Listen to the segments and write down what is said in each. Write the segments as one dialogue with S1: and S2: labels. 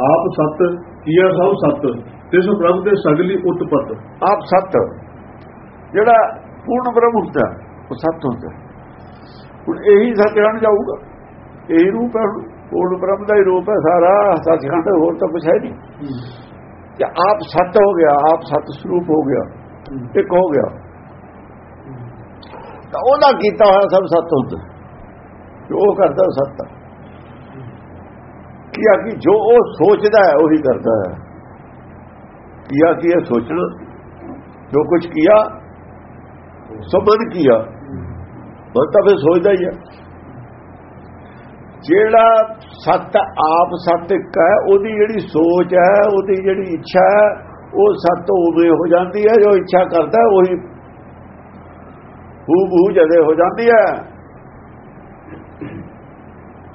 S1: ਆਪ ਸਤ ਕੀਆ ਸਭ ਸਤ? ਤਿਸ ਪ੍ਰਭ ਦੇ ਸਗਲੀ ਉਤਪਤ।
S2: ਆਪ ਸਤ। ਜਿਹੜਾ ਪੂਰਨ ਬ੍ਰਹਮ ਹੁੰਦਾ, ਉਹ ਸਤ ਹੁੰਦਾ। ਹੁਣ ਇਹੀ ਸੱਚਖੰਡ ਜਾਊਗਾ। ਇਹੀ ਰੂਪ ਹੈ ਪੂਰਨ ਬ੍ਰਹਮ ਦਾ ਹੀ ਰੂਪ ਹੈ ਸਾਰਾ। ਸੱਚਖੰਡ ਹੋਰ ਤਾਂ ਕੁਛ ਹੈ ਨਹੀਂ। ਕਿ ਆਪ ਸਤ ਹੋ ਗਿਆ, ਆਪ ਸਤ ਸਰੂਪ ਹੋ ਗਿਆ, ਇੱਕ ਹੋ ਗਿਆ। ਤਾਂ ਉਹਦਾ ਕੀਤਾ ਹੋਇਆ ਸਭ ਸਤ ਹੁੰਦਾ। ਜੋ ਉਹ ਕਰਦਾ ਸਤ। ਹੈ ਕੀ ਕਿ ਜੋ ਉਹ ਸੋਚਦਾ ਹੈ, ਉਹੀ ਕਰਦਾ ਹੈ। ਕੀਆ ਕੀ ਇਹ ਸੋਚਣਾ, ਜੋ ਕੁਝ ਕੀਆ ਸੋ ਮਨ ਕੀਆ ਮਨ ਤਾਂ ਫਿਰ ਸੋਚਦਾ ਹੀ ਹੈ। ਜਿਹੜਾ ਸੱਤ ਆਪ ਸੱਤ ਇੱਕ ਹੈ, ਉਹਦੀ ਜਿਹੜੀ ਸੋਚ ਹੈ, ਉਹਦੀ ਜਿਹੜੀ ਇੱਛਾ ਹੈ, ਉਹ ਸੱਤ ਉਵੇਂ ਹੋ ਜਾਂਦੀ ਹੈ, ਜੋ ਇੱਛਾ ਕਰਦਾ ਉਹੀ ਹੂ ਬੂ ਜਦੇ ਹੋ ਜਾਂਦੀ ਹੈ।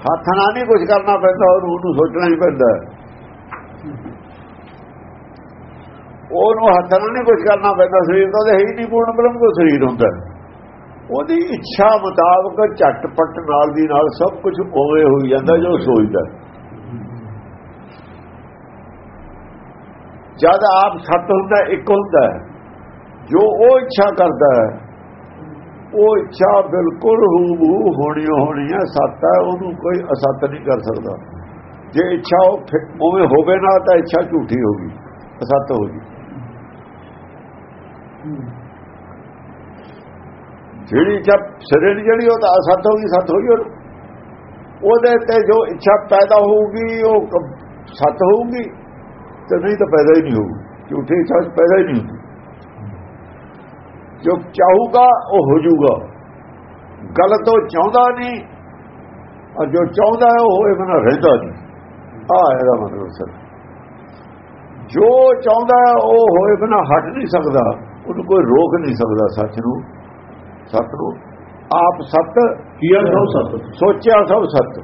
S2: ਹੱਥ ਨਾਲ ਨਹੀਂ ਕੁਝ ਕਰਨਾ ਪੈਂਦਾ ਉਹਨੂੰ ਉਹਨੂੰ ਸੋਚਣਾ ਹੀ ਪੈਂਦਾ। ਉਹਨੂੰ ਹੱਥ ਨਾਲ ਨਹੀਂ ਕੁਝ ਕਰਨਾ ਪੈਂਦਾ, ਸਰੀਰ ਦਾ ਤਾਂ ਹੈ ਹੀ ਨਹੀਂ ਪੂਰਨ ਬ੍ਰਹਮ ਕੋ ਸਰੀਰ ਹੁੰਦਾ। ਉਹਦੀ ਇੱਛਾ ਮੁਤਾਬਕ ਝਟਪਟ ਨਾਲ ਦੀ ਨਾਲ ਸਭ ਕੁਝ ਉਵੇਂ ਹੋਈ ਜਾਂਦਾ ਜੋ ਸੋਚਦਾ। ਜਦ ਆਪ ਸਤ ਹੁੰਦਾ, ਇੱਕ ਹੁੰਦਾ, ਜੋ ਉਹ ਇੱਛਾ ਕਰਦਾ ਹੈ ਉਹ ਇੱਛਾ ਬਿਲਕੁਲ ਹੂਬੂ ਹੋਣੀ ਹੋਣੀ ਹੈ ਸੱਤ ਹੈ, ਉਹਨੂੰ ਕੋਈ ਅਸੱਤ ਨਹੀਂ ਕਰ ਸਕਦਾ। ਜੇ ਇੱਛਾ ਉਹ ਉਵੇਂ ਹੋਵੇ ਨਾ, ਤਾਂ ਇੱਛਾ ਝੂਠੀ ਹੋਗੀ ਅਸਤ ਹੋਗੀ ਜਿਹੜੀ ਇੱਛਾ ਸਿਰੇ ਦੀ ਜਿਹੜੀ, ਉਹ ਤਾਂ ਅਸਤ ਹੋਗੀ ਸੱਤ ਹੋਗੀ ਉਹਨੂੰ। ਉਹਦੇ ਤੇ ਜੋ ਇੱਛਾ ਪੈਦਾ ਹੋਊਗੀ, ਉਹ ਸੱਤ ਹੋਊਗੀ, ਤੇ ਨਹੀਂ ਤਾਂ ਪੈਦਾ ਹੀ ਨਹੀਂ ਹੋਊਗੀ। ਝੂਠੀ ਇੱਛਾ ਪੈਦਾ ਹੀ ਨਹੀਂ ਹੁੰਦੀ ਜੋ ਚਾਹੂਗਾ ਉਹ ਹੋ ਜਾਊਗਾ। ਗਲਤ ਉਹ ਚਾਹੁੰਦਾ ਨਹੀਂ। ਔਰ ਜੋ ਚਾਹੁੰਦਾ ਹੈ ਉਹ ਹੋਏ ਬਿਨਾ ਰਹਿੰਦਾ ਨਹੀਂ। ਆ ਇਹਦਾ ਮਤਲਬ ਸਰ। ਜੋ ਚਾਹੁੰਦਾ ਹੈ ਉਹ ਹੋਏ ਬਿਨਾ ਹਟ ਨਹੀਂ ਸਕਦਾ। ਉਹਨੂੰ ਕੋਈ ਰੋਕ ਨਹੀਂ ਸਕਦਾ ਸੱਚ ਨੂੰ। ਸੱਤ ਨੂੰ। ਆਪ ਸੱਤ।
S1: ਕੀਆ ਸਭ ਸਤ?
S2: ਸੋਚਿਆ ਸਭ ਸੱਤ।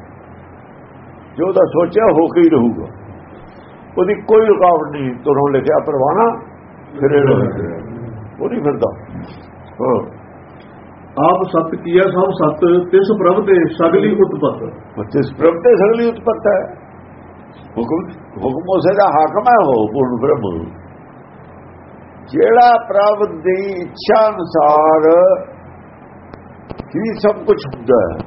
S2: ਜੋ ਦਾ ਸੋਚਿਆ ਹੋ ਕੇ ਹੀ ਰਹੂਗਾ। ਉਹਦੀ ਕੋਈ ਰੁਕਾਵਟ ਨਹੀਂ। ਤੁਰੋਂ ਲਿਖਿਆ ਪਰਵਾਨਾ ਫਿਰੇ ਰਹੇ ਉਹ ਨਹੀਂ ਫਿਰਦਾ। ਹਾਂ।
S1: ਆਪ ਸਤ ਕੀਆ ਸਭ ਸਤ ਤਿਸ ਪ੍ਰਭ ਦੇ ਸਗਲੀ ਉਤਪਤ।
S2: ਮਤੇ ਪ੍ਰਭ ਤੇ ਸਗਲੀ ਉਤਪਤ ਹੈ। ਹੁਕਮ ਹੁਕਮ ਉਸੇ ਦਾ ਹਾਕਮ ਹੈ ਉਹ ਪੂਰਨ ਬ੍ਰਹਮ ਜਿਹੜਾ ਪ੍ਰਭ ਦੀ ਇੱਛਾ ਅਨੁਸਾਰ ਹੀ ਸਭ ਕੁਝ ਹੁੰਦਾ ਹੈ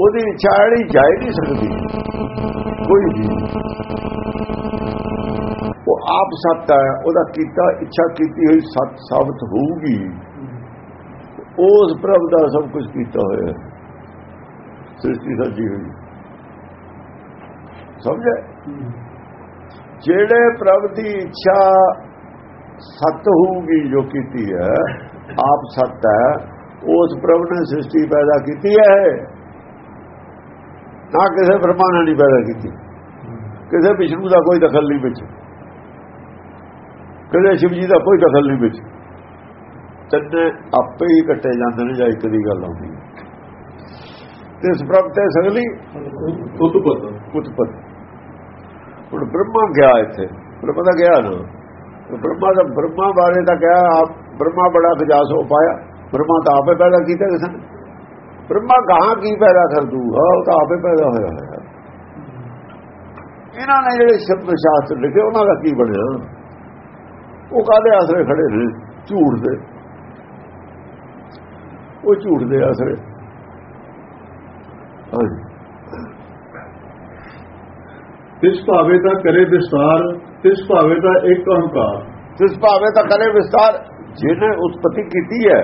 S2: ਉਹਦੀ ਇੱਛਾ ਜਿਹੜੀ ਜਾਇ ਨਹੀਂ ਸਕਦੀ। ਕੋਈ ਵੀ। ਆਪ ਸੱਤ ਹੈ, ਉਹਦਾ ਕੀਤਾ, ਇੱਛਾ ਕੀਤੀ ਹੋਈ ਸੱਤ ਸਾਬਤ ਹੋਊਗੀ। ਉਸ ਪ੍ਰਭ ਦਾ ਸਭ ਕੁਝ ਕੀਤਾ ਹੋਇਆ ਹੈ। ਸ੍ਰਿਸ਼ਟੀ ਸੱਜੀ ਹੋਈ। ਸਮਝੇ? ਜਿਹੜੇ ਪ੍ਰਭ ਦੀ ਇੱਛਾ ਸਤ ਹੋਊਗੀ ਜੋ ਕੀਤੀ ਹੈ, ਆਪ ਸਤ ਹੈ, ਉਸ ਪ੍ਰਭ ਨੇ ਸ੍ਰਿਸ਼ਟੀ ਪੈਦਾ ਕੀਤੀ ਹੈ। ਨਾ ਕਿਸੇ ਬ੍ਰਹਮਾ ਨੇ ਨਹੀਂ ਪੈਦਾ ਕੀਤੀ। ਕਿਸੇ ਵਿਸ਼ਨੂੰ ਦਾ ਕੋਈ ਦਖਲ ਨਹੀਂ ਵਿੱਚ। ਕਿਸੇ ਸ਼ਿਵ ਜੀ ਦਾ ਕੋਈ ਦਖਲ ਨਹੀਂ ਵਿੱਚ। ਤੰਨੇ ਆਪੇ ਹੀ ਕੱਟੇ ਜਾਂਦੇ ਨੇ ਜਾਂ ਇੱਕ ਦੀ ਗੱਲ ਆਉਂਦੀ ਹੈ। ਤੇ ਇਸ ਪ੍ਰਭ ਤੇ ਸਗਲੀ
S1: ਉਤਪਤ
S2: ਉਤਪਤ ਹੁਣ ਬ੍ਰਹਮਾ ਗਿਆ ਇੱਥੇ। ਬ੍ਰਹਮਾ ਦਾ ਗਿਆ ਨਾ। ਬ੍ਰਹਮਾ ਦਾ ਬ੍ਰਹਮਾ ਬਾਰੇ ਤਾਂ ਕਿਹਾ ਆਪ ਬ੍ਰਹਮਾ ਬੜਾ ਗਜਾਸ ਹੋ ਪਾਇਆ। ਬ੍ਰਹਮਾ ਤਾਂ ਆਪੇ ਪੈਦਾ ਕੀਤਾ ਕਿਸੇ ਨੇ। ਬ੍ਰਹਮਾ ਗਾਹਾਂ ਕੀ ਪੈਦਾ ਕਰ ਦੂਗਾ ਉਹ ਤਾਂ ਆਪੇ ਪੈਦਾ ਹੋਇਆ ਹੋਇਆ। ਇਹਨਾਂ ਨੇ ਜਿਹੜੇ ਸ਼ਬਦ ਸ਼ਾਸਤਰ ਲਿਖੇ ਉਹਨਾਂ ਦਾ ਕੀ ਬਣਿਆ? ਉਹ ਕਾਦੇ ਆਸਰੇ ਖੜੇ ਨੇ? ਝੂਠ ਦੇ। ਉਹ ਝੂਠ ਦੇ ਆਸਰੇ।
S1: ਤਿਸ ਭਾਵੇ ਤਾਂ ਕਰੇ ਵਿਸਤਾਰ ਤਿਸ ਭਾਵੇ ਤਾਂ ਇੱਕ ਅਹੰਕਾਰ।
S2: ਜਿਸ ਭਾਵੇਂ ਤਾਂ ਕਰੇ ਵਿਸਤਾਰ। ਜਿਹਨੇ ਉਤਪਤੀ ਕੀਤੀ ਹੈ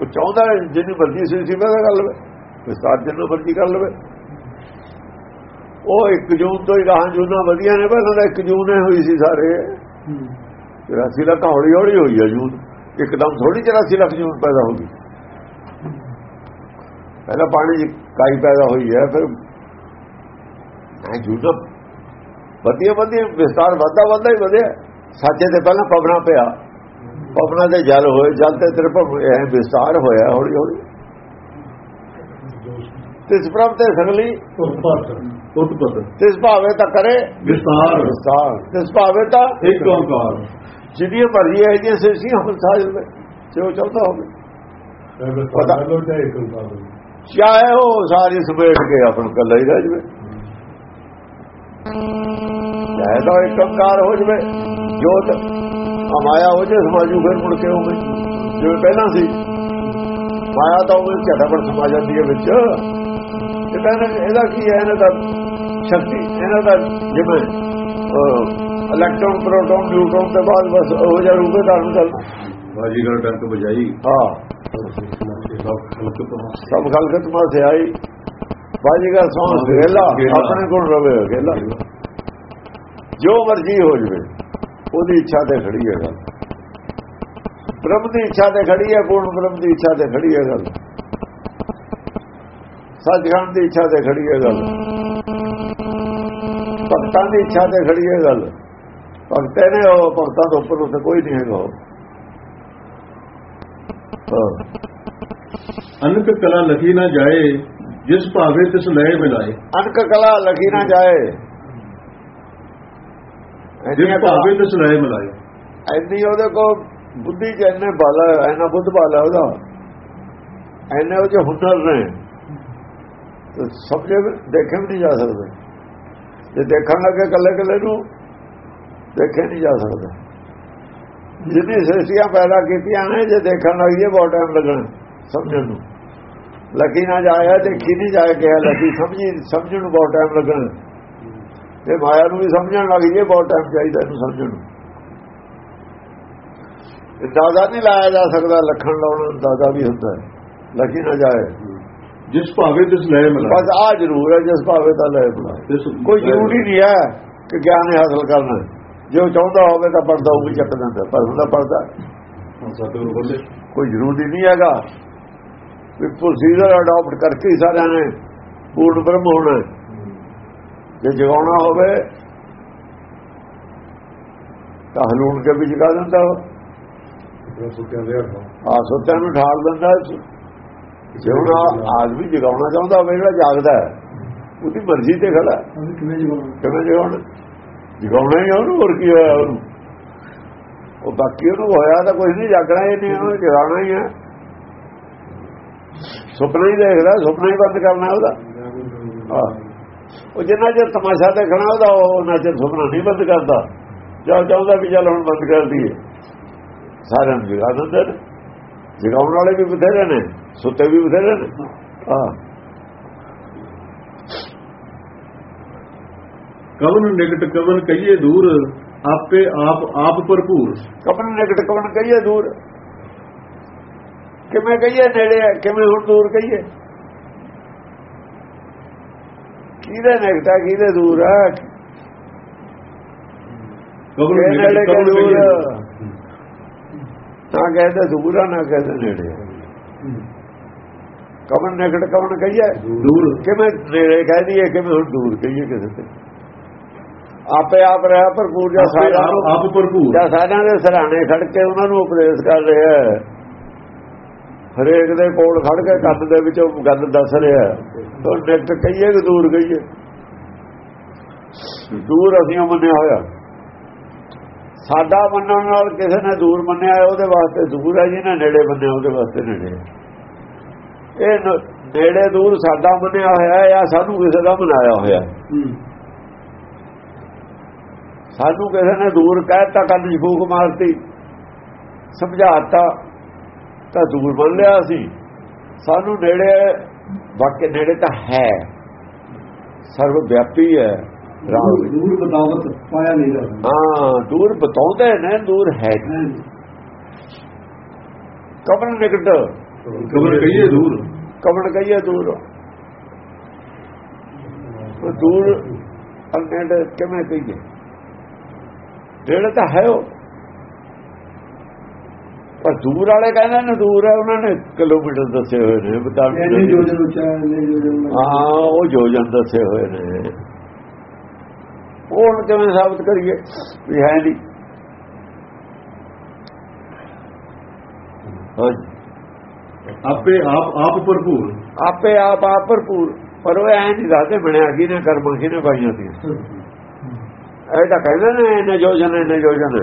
S2: ਉਹ ਚਾਹੁੰਦਾ ਹੈ ਜਿਹਨੂੰ ਮਰਜ਼ੀ ਸੀ ਸੀ ਮੈਂ ਕਰ ਲਵੇ। ਵਿਸਤਾਰ ਜਿਹਨੂੰ ਮਰਜ਼ੀ ਕਰ ਲਵੇ। ਉਹ ਇੱਕ ਜੂਨ ਤੋਂ ਹੀ ਗਾਹਾਂ ਜੂਨਾਂ ਵਧੀਆਂ ਨੇ ਪਹਿਲਾਂ ਤਾਂ ਇੱਕ ਜੂਨ ਹੀ ਹੋਈ ਸੀ ਸਾਰੇ। 84 ਲੱਖ ਹੌਲੀ ਹੌਲੀ ਹੋਈ ਹੈ ਜੂਨ। ਇੱਕਦਮ ਥੋੜੀ 84 ਲੱਖ ਜੂਨ ਪੈਦਾ ਹੋ ਗਈ। ਪਹਿਲਾਂ ਪਾਣੀ ਦੀ ਕਾਈ ਪੈਦਾ ਹੋਈ ਹੈ ਫਿਰ ਇਹ ਜੂਨਾਂ ਵਧੀਆ ਵਧੀਆ ਵਿਸਤਾਰ ਵੱਧਦਾ ਵੱਧਦਾ ਹੀ ਵਧਿਆ। ਸਾਚੇ ਤੇ ਪਹਿਲਾਂ ਪਵਨਾ ਪਿਆ। ਪਵਨਾ ਦੇ ਜਲ ਹੋਏ ਜਲ ਤੇ ਤੇਰੇ ਇਹ ਵਿਸਤਾਰ ਹੋਇਆ ਹੌਲੀ ਹੌਲੀ। ਤਿਸ ਪ੍ਰਭ ਤੇ ਸਗਲੀ।
S1: ਉਤਪਤ
S2: ਤਿਸ ਭਾਵੇ ਤਾਂ ਕਰੇ
S1: ਵਿਸਤਾਰ।
S2: ਵਿਸਤਾਰ। ਤਿਸ ਭਾਵੇ ਤਾਂ
S1: ਇੱਕ ਅਹੰਕਾਰ
S2: ਜਿਹਦੀ ਮਰਜ਼ੀ ਹੈ ਜੀ ਸਿਰਸੀ ਹਮ ਸਾਜ ਵਿੱਚ ਜੋ ਚਲਦਾ ਹੋਵੇ। ਪਤਾ
S1: ਚਾਹੇ ਇੱਕ ਅਹੰਕਾਰ
S2: ਚਾਹੇ ਉਹ ਸਾਰੀ ਸਮੇਟ ਕੇ ਆਪਣ ਕੱਲਾ ਹੀ ਰਹਿ ਜਵੇ। ਚਾਹੇ ਤਾਂ ਇੱਕ ਓੰਕਾਰ ਹੋ ਜਵੇ ਜੋਤ ਆ ਮਾਇਆ ਹੋ ਜੇ ਸਮਾਜੂ ਫਿਰ ਮੁੜ ਕੇ ਹੋਵੇ। ਜਿਵੇਂ ਪਹਿਲਾਂ ਸੀ ਮਾਇਆ ਤਾਂ ਉਹ ਝਟਪਟ ਸਮਾ ਜਾਂਦੀ ਹੈ ਵਿੱਚ। ਕਹਿੰਦੇ ਇਹਦਾ ਕੀ ਹੈ? ਇਹਨਾਂ ਦਾ ਸ਼ਕਤੀ ਇਹਨਾਂ ਦਾ ਜਿਵੇਂ ਇਲੈਕਟ੍ਰੋਨ ਪ੍ਰੋਟੋਨ ਨਿਊਟਰੋਨ ਦੇ ਬਾਅਦ ਬਸ ਉਹ ਜਿਹਾ ਰੂਪ ਧਾਰਨ ਕਰਨਾ
S1: ਬਾਜੀਗਰ ਡੰਕ ਬਜਾਈ
S2: ਹਾਂ।
S1: ਸਭ
S2: ਖਲਕਤ ਮਾ ਸੇ ਆਈ ਬਾਜੀਗਰ ਸੌਂ ਗੇਲਾ ਆਪਣੇ ਕੋਲ ਰਵੇ ਗੇਲਾ ਜੋ ਮਰਜ਼ੀ ਹੋ ਜਵੇ ਉਹਦੀ ਇੱਛਾ ਤੇ ਖੜੀ ਹੈ ਗੱਲ। ਬ੍ਰਹਮ ਦੀ ਇੱਛਾ ਤੇ ਖੜੀ ਹੈ ਪੂਰਨ ਬ੍ਰਹਮ ਦੀ ਇੱਛਾ ਤੇ ਖੜੀ ਹੈ ਗੱਲ। ਸੱਚਖੰਡ ਦੀ ਇੱਛਾ ਤੇ ਖੜੀ ਹੈ ਗੱਲ। ਭਗਤਾਂ ਦੀ ਇੱਛਾ ਤੇ ਖੜੀ ਹੈ ਗੱਲ। ਭਗਤੇ ਨੇ ਉਹ ਭਗਤਾਂ ਤੋਂ ਉੱਪਰ ਉੱਤੇ ਕੋਈ ਨਹੀਂ ਹੈਗਾ
S1: ਅਨਕ ਕਲਾ ਲਖੀ ਨਾ ਜਾਏ ਜਿਸ ਭਾਵੇ ਤਿਸ ਲਏ ਮਿਲਾਏ
S2: ਅਨਕ ਕਲਾ ਲਗੀ ਨਾ ਜਾਏ।
S1: ਜਿਸ ਭਾਵੇ ਤਿਸ ਲਏ ਮਿਲਾਏ
S2: ਐਨੀ ਉਹਦੇ ਕੋ ਬੁੱਧੀ ਇੰਨੇ ਬਲ ਐਨਾ ਬੁੱਧ ਬਲ ਉਹਦਾ। ਐਨੇ ਉਹ ਜੋ ਹੁਨਰ ਨੇ। ਸਮਝੇ ਵੀ- ਦੇਖੇ ਵੀ ਨਹੀਂ ਜਾ ਸਕਦੇ। ਜੇ ਦੇਖਣ ਲੱਗੇ ਕੱਲੇ ਕੱਲੇ ਨੂੰ, ਦੇਖੇ ਨਹੀਂ ਜਾ ਸਕਦਾ। ਜਿੰਨੀ ਸ੍ਰਿਸ਼ਟੀਆਂ ਪੈਦਾ ਕੀਤੀਆਂ ਨੇ, ਜੇ ਦੇਖਣ ਲੱਗ ਜਾਈਏ, ਬਹੁਤ ਟਾਈਮ ਲੱਗਣਾ ਸਮਝਣ ਨੂੰ। ਲੱਗੀ ਨਾ ਜਾਇਆ, ਦੇਖੀ ਨਹੀਂ ਜਾਏ ਕਿਹਾ ਲੱਗੀ ਸਮਝੀ, ਸਮਝਣ ਨੂੰ ਬਹੁਤ ਟਾਈਮ ਲੱਗਣਾ। ਤੇ ਮਾਇਆ ਨੂੰ ਵੀ ਸਮਝਣ ਲੱਗ ਜਾਈਏ, ਬਹੁਤ ਟਾਈਮ ਚਾਹੀਦਾ ਇਹਨੂੰ ਸਮਝਣ ਨੂੰ। ਦਾਦਾ ਨਹੀਂ ਲਾਇਆ ਜਾ ਸਕਦਾ, ਲੱਖਣ ਲਾਉਣਾ ਦਾਦਾ ਵੀ ਹੁੰਦਾ ਹੈ। ਲੱਗੀ ਨਾ ਜਾਏ।
S1: ਜਿਸ ਭਾਵੇ ਤਿਸ ਲਏ ਮਿਲਾਏ।
S2: ਬਸ ਆ ਜ਼ਰੂਰ ਹੈ ਜਿਸ ਭਾਵੇਂ ਤਾਂ ਲੈ
S1: ਤਿਸ
S2: ਕੋਈ ਜ਼ਰੂਰੀ ਨਹੀਂ ਹੈ ਕਿ ਗਿਆਨ ਹਾਸਲ ਕਰਨਾ। ਜੋ ਚਾਹੁੰਦਾ ਹੋਵੇ ਤਾਂ ਪੜਦਾ ਉਹ ਵੀ ਚੱਕ ਦਿੰਦਾ ਪਰ ਹੁੰਦਾ ਪੜਦਾ ਕੋਈ ਜ਼ਰੂਰੀ ਨਹੀਂ ਹੈਗਾ। ਵੀ ਪ੍ਰੋਸੀਜਰ ਅਡਾਪਟ ਕਰਕੇ ਸਾਰਿਆਂ ਨੇ ਪੂਰਨ ਬ੍ਰਹਮ ਹੋਣਾ। ਜੇ ਜਗਾਉਣਾ ਹੋਵੇ ਤਾਂ ਹਲੂਣ ਕੇ ਵੀ ਜਗਾ ਦਿੰਦਾ ਉਹ।
S1: ਸੁੱਤਿਆਂ ਦੇ
S2: ਆ ਸੁੱਤਿਆਂ ਨੂੰ ਠਾਲ ਦਿੰਦਾ ਜੇ ਆਦਮੀ ਜਗਾਉਣਾ ਚਾਹੁੰਦਾ ਹੋਵੇ ਜਿਹੜਾ ਜਾਗਦਾ ਹੈ ਉਹਦੀ ਮਰਜ਼ੀ ਤੇ ਖੜਾ ਹੈ।
S1: ਕਿਵੇਂ
S2: ਜਗਾਉਣਾ? ਜਗਾਉਣਾ? ਹੀ ਉਹਨੂੰ ਹੋਰ ਕੀ ਹੋਇਆ ਉਹਨੂੰ? ਉਹ ਬਾਕੀ ਉਹਨੂੰ ਹੋਇਆ ਤਾਂ ਕੁਝ ਨਹੀਂ ਜਾਗਣਾ ਹੀ ਨਹੀਂ ਉਹਨੂੰ ਜਗਾਉਣਾ ਹੀ ਹੈ ਸੁਪਨਾ ਹੀ ਦੇਖਦਾ ਸੁਪਨਾ ਹੀ ਬੰਦ ਕਰਨਾ ਉਹਦਾ। ਉਹ ਜਿੰਨਾ ਚਿਰ ਤਮਾਸ਼ਾ ਦੇਖਣਾ ਉਹਦਾ ਉਹ ਉਹਨਾਂ ਚਿਰ ਸੁਪਨਾ ਨਹੀਂ ਬੰਦ ਕਰਦਾ। ਜਦ ਚਾਹੁੰਦਾ ਵੀ ਚੱਲ ਹੁਣ ਬੰਦ ਕਰ ਦਈਏ। ਸਾਰਿਆਂ ਨੂੰ ਜਗਾ ਦਿੰਦੇ ਨੇ। ਜਗਾਉਣ ਵਾਲੇ ਵੀ ਬਥੇਰੇ ਨੇ। ਸੁੱਤੇ ਵੀ ਬਥੇਰੇ ਨੇ। ਹਾਂ।
S1: ਕਵਨ ਨਿਕਟ ਕਵਨ ਕਹੀਏ ਦੂਰ ਆਪੇ ਆਪ ਆਪ ਭਰਪੂਰ।
S2: ਕਪਨ ਨਿਕਟ ਕਵਨ ਕਹੀਏ ਦੂਰ? ਕਿਵੇਂ ਕਹੀਏ ਨੇੜੇ ਕਿਵੇਂ ਹੁਣ ਦੂਰ ਕਹੀਏ? ਕਿਹਦੇ ਨਿਕਟਾ ਕਿਹਦੇ ਦੂਰ ਹੈ
S1: ਕਵਨ ਨਿਕਟ ਕਵਨ
S2: ਦੂਰ?
S1: ਕਹੀਏ
S2: ਨਾ ਕਹਿੰਦੇ ਦੂਰ ਆ ਨਾ ਕਹਿੰਦੇ ਨੇੜੇ। ਕਵਨ ਨਿਕਟ ਕਵਨ ਕਹੀਏ?
S1: ਦੂਰ।
S2: ਕਿਵੇਂ ਨੇੜੇ ਕਹਿ ਦਈਏ ਕਿਵੇਂ ਹੁਣ ਦੂਰ ਕਹੀਏ ਕਿਸੇ ਤੇ? ਆਪੇ ਆਪ ਰਿਹਾ ਭਰਪੂਰ ਜਾਂ ਸਾਰਿਆਂ
S1: ਆਪ ਭਰਪੂਰ।
S2: ਜਾਂ ਸਾਰਿਆਂ ਦੇ ਸਰਾਣੇ ਖੜ ਕੇ ਉਹਨਾਂ ਨੂੰ ਉਪਦੇਸ਼ ਕਰ ਰਿਹਾ ਹੈ। ਹਰੇਕ ਦੇ ਕੋਲ ਖੜ ਕੇ ਕੰਨ ਦੇ ਵਿੱਚੋਂ ਗੱਲ ਦੱਸ ਰਿਹਾ ਤਾਂ ਨਿਕਟ ਕਹੀਏ ਕਿ ਦੂਰ ਕਹੀਏ? ਦੂਰ ਅਸੀਂ ਮੰਨਿਆ ਹੋਇਆ। ਸਾਡਾ ਮੰਨਣ ਨਾਲ ਕਿਸੇ ਨੇ ਦੂਰ ਮੰਨਿਆ ਉਹਦੇ ਵਾਸਤੇ ਦੂਰ ਹੈ ਜਿਹਨੇ ਨੇੜੇ ਮੰਨਿਆ ਉਹਦੇ ਵਾਸਤੇ ਨੇੜੇ ਹੈ। ਇਹ ਨੇੜੇ ਦੂਰ ਸਾਡਾ ਮੰਨਿਆ ਹੋਇਆ ਹੈ ਜਾਂ ਸਾਨੂੰ ਕਿਸੇ ਦਾ ਮਨਾਇਆ ਹੋਇਆ ਹੈ। ਸਾਨੂੰ ਕਿਸੇ ਨੇ ਦੂਰ ਕਹਿਤਾ 'ਚ ਫੂਕ ਮਾਰਤੀ ਸਮਝਾਤਾ ਤਾਂ ਦੂਰ ਮੰਨ ਲਿਆ ਸੀ। ਸਾਨੂੰ ਨੇੜੇ ਵਾਕਿਆ ਨੇੜੇ ਤਾਂ ਹੈ। ਸਰਵ ਵਿਆਪੀ ਹੈ ਰਾਮ।
S1: ਦੂਰ ਬਤਾਵਤ ਪਾਇਆ ਨਹੀਂ ਜਾ
S2: ਹਾਂ ਦੂਰ ਬਤਾਉਂਦੇ ਨੇ ਦੂਰ ਹੈ ਕਬਰ ਨਿਕਟ।
S1: ਕਵਨ ਕਹੀਏ ਦੂਰ।
S2: ਕਬਰ ਕਹੀਏ ਦੂਰ? ਉਹ ਦੂਰ ਅੰਨੇੜੇ ਕਿਵੇਂ ਕਹੀਏ? ਨੇੜੇ ਤਾਂ ਹੈ ਉਹ। ਪਰ ਦੂਰ ਵਾਲੇ ਕਹਿੰਦੇ ਨੇ ਦੂਰ ਹੈ ਉਹਨਾਂ ਨੇ ਕਿਲੋਮੀਟਰ ਦੱਸੇ ਹੋਏ ਨੇ ਬਤਾਉਂ
S1: ਐਨੇ ਜੋਜਨ ਉੱਚਾ
S2: ਹਾਂ ਉਹ ਯੋਜਨ ਦੱਸੇ ਹੋਏ ਨੇ। ਉਹ ਹੁਣ ਕਿਵੇਂ ਸਾਬਤ ਕਰੀਏ? ਵੀ ਹੈ ਨਹੀਂ। ਹਾਂਜੀ।
S1: ਆਪੇ ਆਪ ਆਪ ਭਰਪੂਰ।
S2: ਆਪੇ ਆਪ ਆਪ ਭਰਪੂਰ। ਪਰ ਉਹ ਐ ਨਹੀਂ ਦੱਸਦੇ ਬਣਿਆ ਕੀ ਨੇ ਕਰਮਾਂ ਕੀ ਨੇ ਪਾਈਆਂ ਸੀ ਇਹ ਤਾਂ ਕਹਿੰਦੇ ਨੇ ਇਹਨੇ ਯੋਜਨ ਇਹਨੇ ਯੋਜਨ।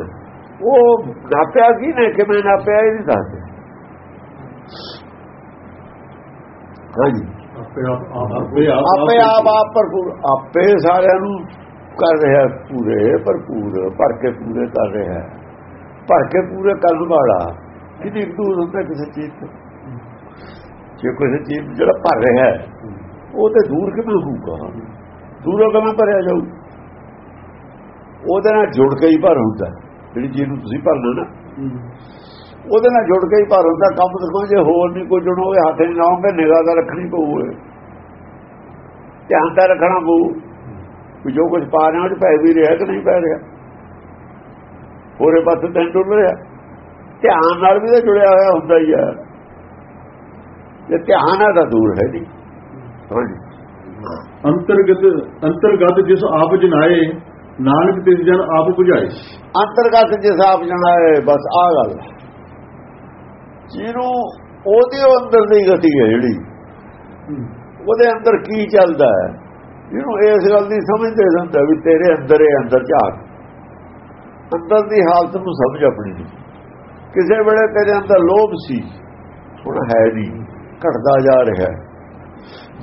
S2: ਉਹ ਨਾਪਿਆ ਕੀ ਨੇ ਕਿਵੇਂ ਨਾਪਿਆ ਇਹ ਨਹੀਂ ਦੱਸਦੇ। ਹਾਂਜੀ।
S1: ਆਪੇ ਆਪ ਆਪ
S2: ਭਰਪੂਰ। ਆਪੇ ਸਾਰਿਆਂ ਨੂੰ ਕਰ ਰਿਹਾ ਪੂਰੇ ਭਰਪੂਰ ਭਰ ਕੇ ਪੂਰੇ ਕਰ ਰਿਹਾ। ਭਰ ਕੇ ਪੂਰੇ ਕਰਨ ਵਾਲਾ ਕਿਤੇ ਦੂਰ ਹੁੰਦਾ ਕਿਸੇ ਚੀਜ਼ ਤੋਂ ਜੇ ਕੋਈ ਚੀਜ਼ ਜਿਹੜਾ ਭਰ ਰਿਹਾ ਹੈ, ਉਹ ਤੇ ਦੂਰ ਕਿਵੇਂ ਹੋਊਗਾ? ਦੂਰੋਂ ਕਿਵੇਂ ਭਰਿਆ ਜਾਊ? ਉਹਦੇ ਨਾਲ ਜੁੜ ਕੇ ਹੀ ਭਰ ਹੁੰਦਾ। ਜਿਹੜੀ ਚੀਜ਼ ਨੂੰ ਤੁਸੀਂ ਭਰਨਾ ਨਾ। ਉਹਦੇ ਨਾਲ ਜੁੜ ਕੇ ਹੀ ਭਰ ਹੁੰਦਾ। ਕੰਮ ਦੇਖੋ ਜੇ ਹੋਰ ਨਹੀਂ ਕੋਈ ਜੁੜੋ ਹੋਵੇ, ਹੱਥ ਨਹੀਂ ਲਾਉਂਗੇ ਨਿਗਾਹ ਦਾ ਰੱਖਣੀ ਪਊ ਧਿਆਨ ਤਾਂ ਰੱਖਣਾ ਪਊ। ਕਿ ਜੋ ਕੁਝ ਪਾ ਰਿਹਾ, ਉਹ ਪੈ ਵੀ ਰਿਹਾ ਕਿ ਨਹੀਂ ਪੈ ਰਿਹਾ। ਹੋਰੇ ਪਾਸੇ ਤਾਂ ਟੁੱਟ ਰਿਹਾ। ਧਿਆਨ ਨਾਲ ਵੀ ਤਾਂ ਜੁੜਿਆ ਹੋਇਆ ਹੁੰਦਾ ਹੀ ਹੈ। ਜੇ ਧਿਆਨ ਹੈ ਤਾਂ ਦੂਰ ਹੈ ਹਾਂਜੀ।
S1: ਅੰਤਰਗਤ ਅੰਤਰਗਤ ਜਿਸ ਆਪ ਜਨਾਏ ਨਾਨਕ ਤਿਸ ਜਨ ਆਪ 부ਝਾਏ।
S2: ਅੰਤਰਗਤ ਜਿਸ ਆਪ ਜਣਾਏ ਬਸ ਆ ਗੱਲ। ਜਿਹਨੂੰ ਉਹਦੇ ਅੰਦਰ ਦੀ ਗਤੀ ਹੈ ਜਿਹੜੀ ਉਹਦੇ ਅੰਦਰ ਕੀ ਚੱਲਦਾ ਹੈ? ਜਿਹਨੂੰ ਇਸ ਗੱਲ ਦੀ ਸਮਝਦੇ ਹੁੰਦਾ ਵੀ ਤੇਰੇ ਅੰਦਰ ਹੈ ਅੰਦਰ ਝਾਕ। ਅੰਦਰ ਦੀ ਹਾਲਤ ਨੂੰ ਸਮਝ ਆਪਣੀ ਕਿਸੇ ਵੇਲੇ ਤੇਰੇ ਅੰਦਰ ਲੋਭ ਸੀ ਹੁਣ ਹੈ ਨਹੀਂ। ਘਟਦਾ ਜਾ ਰਿਹਾ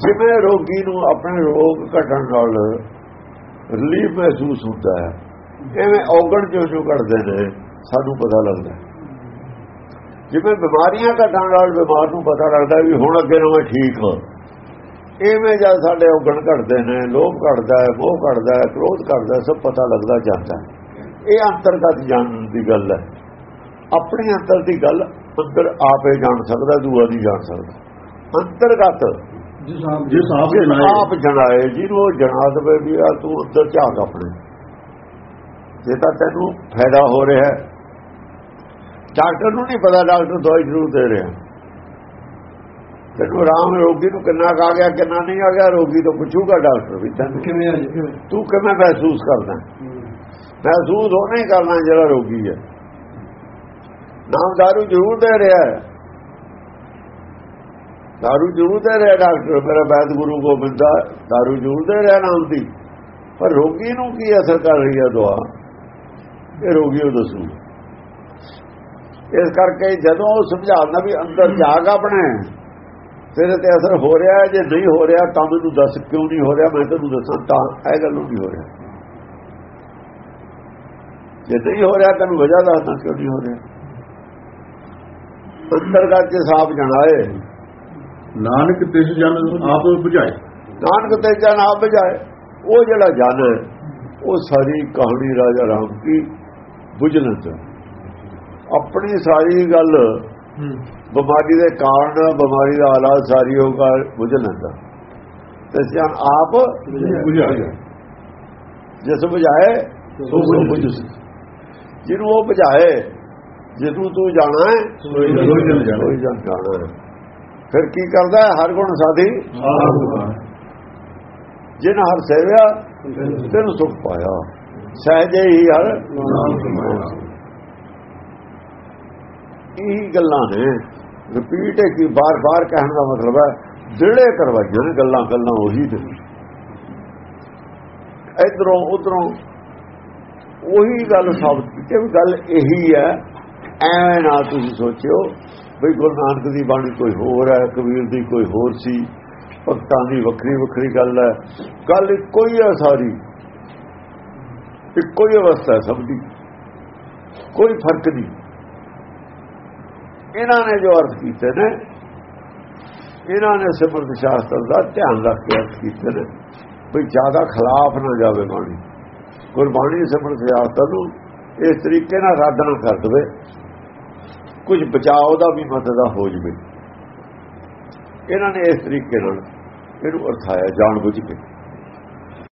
S2: ਜਿਵੇਂ ਰੋਗੀ ਨੂੰ ਆਪਣੇ ਰੋਗ ਘਟਣ ਨਾਲ ਰਿਲੀਫ ਮਹਿਸੂਸ ਹੁੰਦਾ ਹੈ, ਐਵੇਂ ਔਗਣ ਜੋ ਜੋ ਘਟਦੇ ਨੇ, ਸਾਨੂੰ ਪਤਾ ਲੱਗਦਾ ਜਿਵੇਂ ਬਿਮਾਰੀਆਂ ਘਟਣ ਨਾਲ ਬਿਮਾਰ ਨੂੰ ਪਤਾ ਲੱਗਦਾ ਵੀ ਹੁਣ ਅੱਗੇ ਨੂੰ ਮੈਂ ਠੀਕ ਹਾਂ। ਐਵੇਂ ਜਦ ਸਾਡੇ ਔਗਣ ਘਟਦੇ ਨੇ, ਲੋਭ ਘਟਦਾ ਹੈ, ਮੋਹ ਘਟਦਾ ਹੈ, ਕ੍ਰੋਧ ਘਟਦਾ ਸਭ ਪਤਾ ਲੱਗਦਾ ਜਾਂਦਾ ਇਹ ਅੰਤਰਗਤ ਜਾਣਨ ਦੀ ਗੱਲ ਹੈ। ਆਪਣੇ ਅੰਦਰ ਦੀ ਗੱਲ ਅੰਦਰ ਆਪੇ ਜਾਣ ਸਕਦਾ, ਦੂਆ ਨਹੀਂ ਜਾਣ ਸਕਦਾ। ਅੰਤਰਗਤ
S1: ਜਿਸ ਆਪ ਜਿਸ ਆਪ
S2: ਜਿਸ
S1: ਜਨਾਏ
S2: ਆਪ ਜਣਾਏ ਜਿਹਨੂੰ ਉਹ ਜਣਾ ਦਵੇ ਵੀ ਆ ਤੂੰ ਅੰਦਰ ਝਾਕ ਆਪਣੇ ਜੇ ਤਾਂ ਤੈਨੂੰ ਫਾਇਦਾ ਹੋ ਰਿਹਾ ਡਾਕਟਰ ਨੂੰ ਨਹੀਂ ਪਤਾ ਡਾਕਟਰ ਦਵਾਈ ਜ਼ਰੂਰ ਦੇ ਰਿਹਾ। ਤੈਨੂੰ ਆਰਾਮ ਰੋਗੀ ਨੂੰ ਕਿੰਨਾ ਕੁ ਆ ਗਿਆ ਕਿੰਨਾ ਨਹੀਂ ਆ ਗਿਆ ਰੋਗੀ ਤੋਂ ਪੁੱਛੂਗਾ ਡਾਕਟਰ ਵੀ ਤੈਨੂੰ
S1: ਕਿਵੇਂ ਆ ਜੀ
S2: ਤੂੰ ਕਿਵੇਂ ਮਹਿਸੂਸ ਕਰਦਾ? ਮਹਿਸੂਸ ਉਹਨੇ ਹੀ ਕਰਨਾ ਜਿਹੜਾ ਰੋਗੀ ਹੈ। ਨਾਮ ਦਾਰੂ ਜ਼ਰੂਰ ਦੇ ਰਿਹਾ ਹੈ। ਦਾਰੂ ਜ਼ਰੂਰ ਰਿਹਾ ਡਾਕਟਰ ਮੇਰਾ ਵੈਦ ਗੁਰੂ ਗੋਬਿੰਦ ਦਾ ਦਾਰੂ ਜ਼ਰੂਰ ਦੇ ਰਿਹਾ ਨਾਮ ਦੀ ਪਰ ਰੋਗੀ ਨੂੰ ਕੀ ਅਸਰ ਕਰ ਰਹੀ ਹੈ ਦਵਾ ਇਹ ਰੋਗੀ ਉਹ ਦੱਸੂ ਇਸ ਕਰਕੇ ਜਦੋਂ ਉਹ ਸਮਝਾਉਂਦਾ ਵੀ ਅੰਦਰ ਜਾਗ ਆਪਣੇ ਤੇਰੇ ਤੇ ਅਸਰ ਹੋ ਰਿਹਾ ਹੈ ਜੇ ਨਹੀਂ ਹੋ ਰਿਹਾ ਤਾਂ ਮੈਨੂੰ ਦੱਸ ਕਿਉਂ ਨਹੀਂ ਹੋ ਰਿਹਾ ਮੈਂ ਤੈਨੂੰ ਦੱਸਾਂ ਤਾਂ ਇਹ ਗੱਲ ਨਹੀਂ ਹੋ ਰਿਹਾ ਜੇ ਨਹੀਂ ਹੋ ਰਿਹਾ ਤੈਨੂੰ ਵਜ੍ਹਾ ਦੱਸਦਾ ਕਿਉਂ ਨਹੀਂ ਹੋ ਰਿਹਾ ਅੰਤਰਗਤ ਜੇ ਸਾਪ ਜਣਾਏ
S1: ਨਾਨਕ ਤਿਸ ਜਨ ਆਪ 부ਝਾਏ
S2: ਨਾਨਕ ਤੇ ਜਨ ਆਪ ਬਜਾਏ ਉਹ ਜਿਹੜਾ ਜਨ ਹੈ ਉਹ ਸਾਰੀ ਕਹਾਣੀ ਰਾਜਾ ਰਾਮ ਕੀ ਬੁਝਲਤ ਆਪਣੀ ਸਾਰੀ ਗੱਲ ਬਿਮਾਰੀ ਦੇ ਕਾਰਨ ਬਿਮਾਰੀ ਦਾ ਹਾਲਾਤ ਸਾਰੀ ਉਹ ਗੱਲ ਬੁਝਲਤ ਤੇ ਜਨ ਆਪ
S1: 부ਝਾਏ
S2: ਜਿਸ ਬੁਝਾਏ
S1: ਸੋ ਬੁਝ।
S2: ਜਿਹਨੂੰ ਉਹ ਬੁਝਾਏ ਜਿਹਨੂੰ ਤੂੰ ਜਾਣਾ ਹੈ
S1: ਸੋਈ ਜਾਣਾ
S2: ਹੈ। ਫਿਰ ਕੀ ਕਰਦਾ ਹਰ ਗੁਣ ਸਾਧੀ।
S1: ਆਪ
S2: ਜਿਨ ਹਰ ਸੇਵਿਆ, ਤੈਨੂੰ ਸੁਖ ਪਾਇਆ। ਸਹਜੇ ਹੀ ਹਰ ਇਹ ਗੱਲਾਂ ਨੇ। ਰਿਪੀਟ ਹੈ ਕਿ ਬਾਰ-ਬਾਰ ਕਹਿਣ ਦਾ ਮਤਲਬ ਹੈ, ਜਿਹੜੇ ਕਰਵਾਈਆਂ ਨੇ ਗੱਲਾਂ ਗੱਲਾਂ ਉਹੀ ਨੇ। ਇਧਰੋਂ, ਉਧਰੋਂ ਉਹੀ ਗੱਲ ਸਾਬਤ ਕੀਤੀ ਵੀ ਗੱਲ ਇਹੀ ਹੈ ਐਵੇਂ ਨਾ ਤੁਸੀਂ ਸੋਚਿਓ ਵੀ ਗੁਰੂ ਨਾਨਕ ਦੀ ਬਾਣੀ ਕੋਈ ਹੋਰ ਹੈ, ਕਬੀਰ ਦੀ ਕੋਈ ਹੋਰ ਸੀ, ਭਗਤਾਂ ਦੀ ਵੱਖਰੀ ਵੱਖਰੀ ਗੱਲ ਹੈ। ਗੱਲ ਇੱਕੋ ਹੀ ਹੈ ਸਾਰੀ। ਇੱਕੋ ਹੀ ਅਵਸਥਾ ਸਭ ਦੀ। ਕੋਈ ਫ਼ਰਕ ਨਹੀਂ। ਇਹਨਾਂ ਨੇ ਜੋ ਅਰਥ ਕੀਤੇ ਨੇ, ਇਹਨਾਂ ਨੇ ਸਿਮਰਤ ਸ਼ਾਸਤਰ ਦਾ ਧਿਆਨ ਰੱਖ ਕੇ ਅਰਥ ਕੀਤੇ ਨੇ। ਕੋਈ ਜ਼ਿਆਦਾ ਖਿਲਾਫ ਨਾ ਜਾਵੇ ਬਾਣੀ। ਗੁਰਬਾਣੀ ਸਿਮਰਤ ਸ਼ਾਸਤਰ ਨੂੰ ਇਸ ਤਰੀਕੇ ਨਾਲ ਰੱਦ ਨਾ ਕਰ ਦਵੇ। ਕੁਝ ਬਚਾਓ ਦਾ ਵੀ ਮਦਦ ਹੋ ਜਵੇ ਇਹਨਾਂ ਨੇ ਇਸ ਤਰੀਕੇ ਨਾਲ ਇਹਨੂੰ ਅਰਥਾਇਆ ਜਾਣ ਬੁੱਝ ਕੇ।